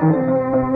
Música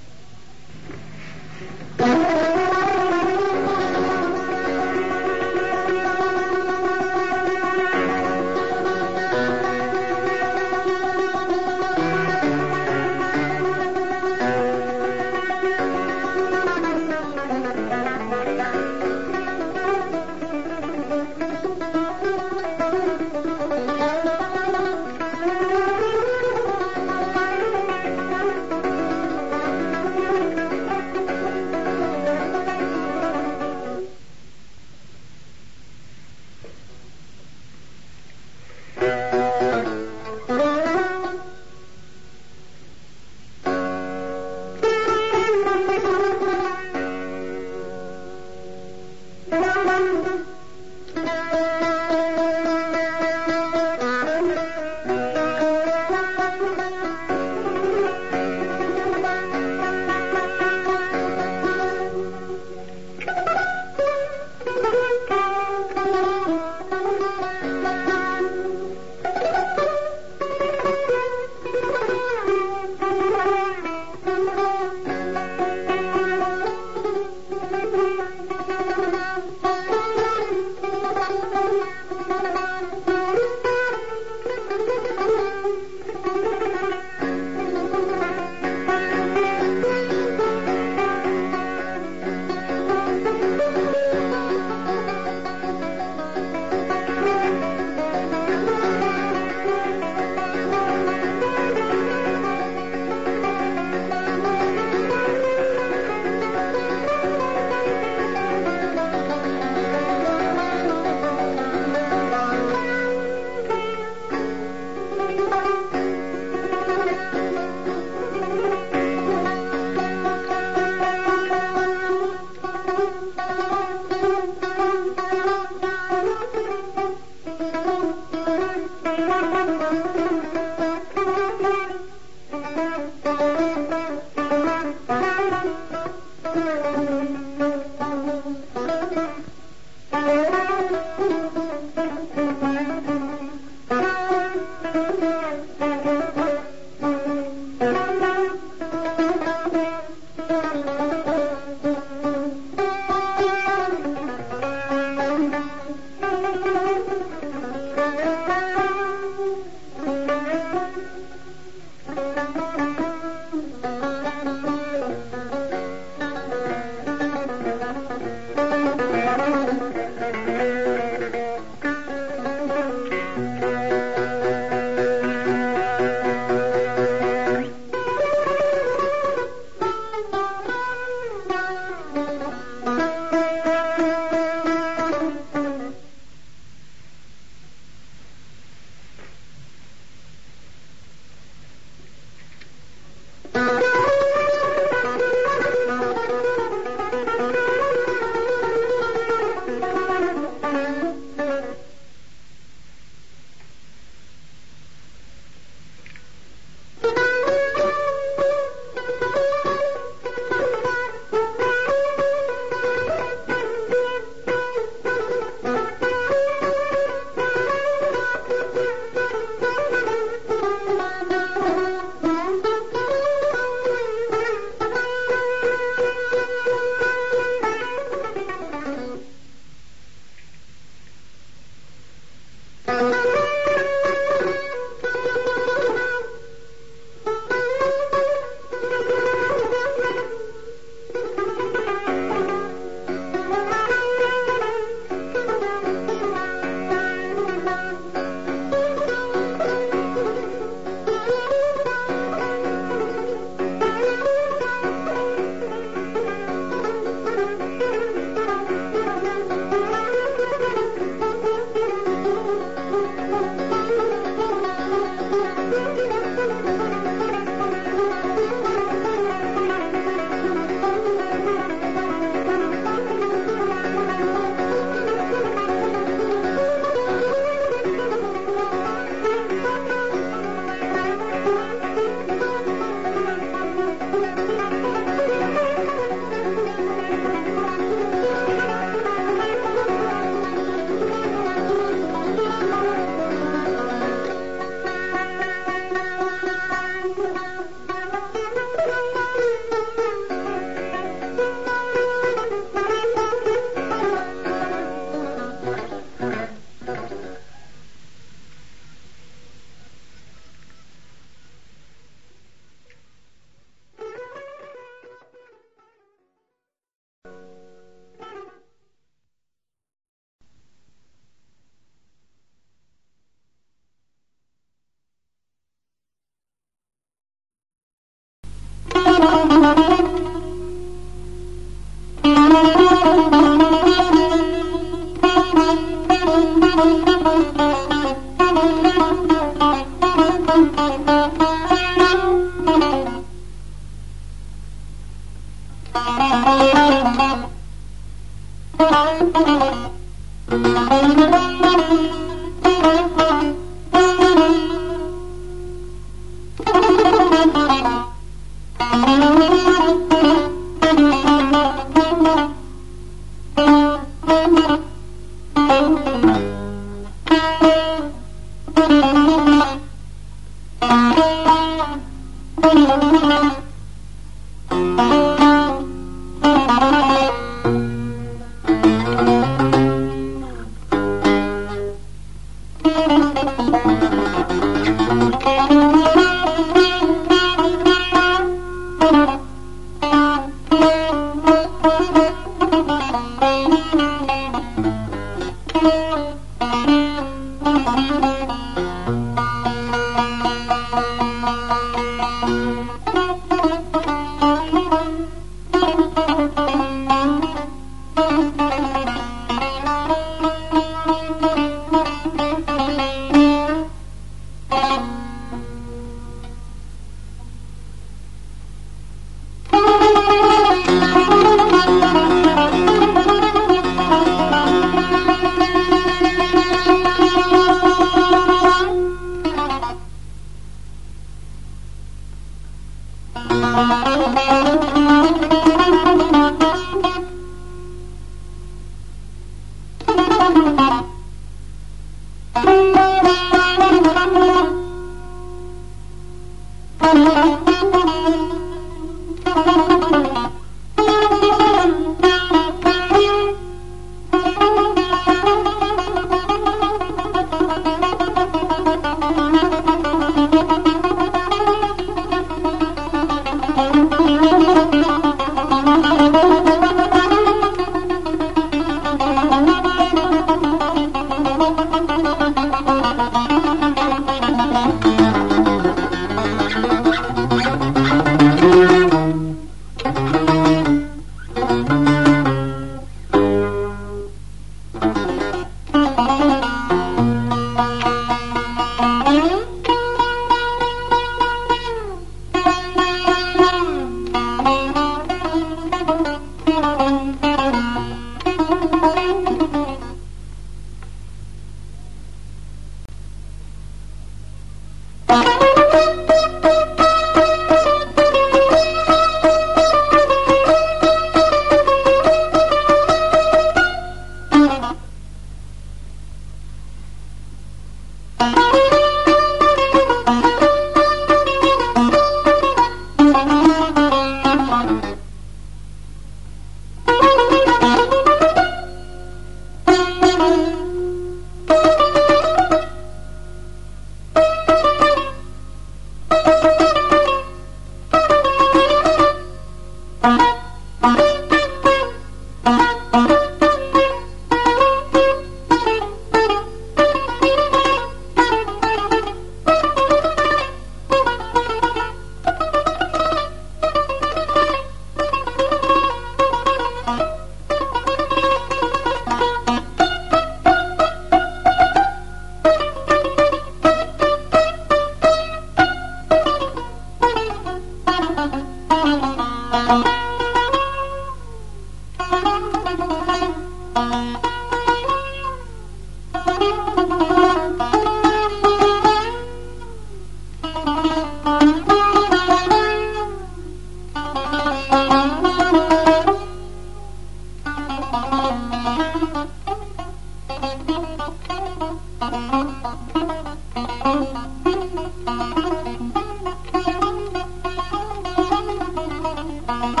Thank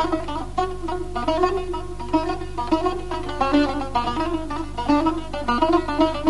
you.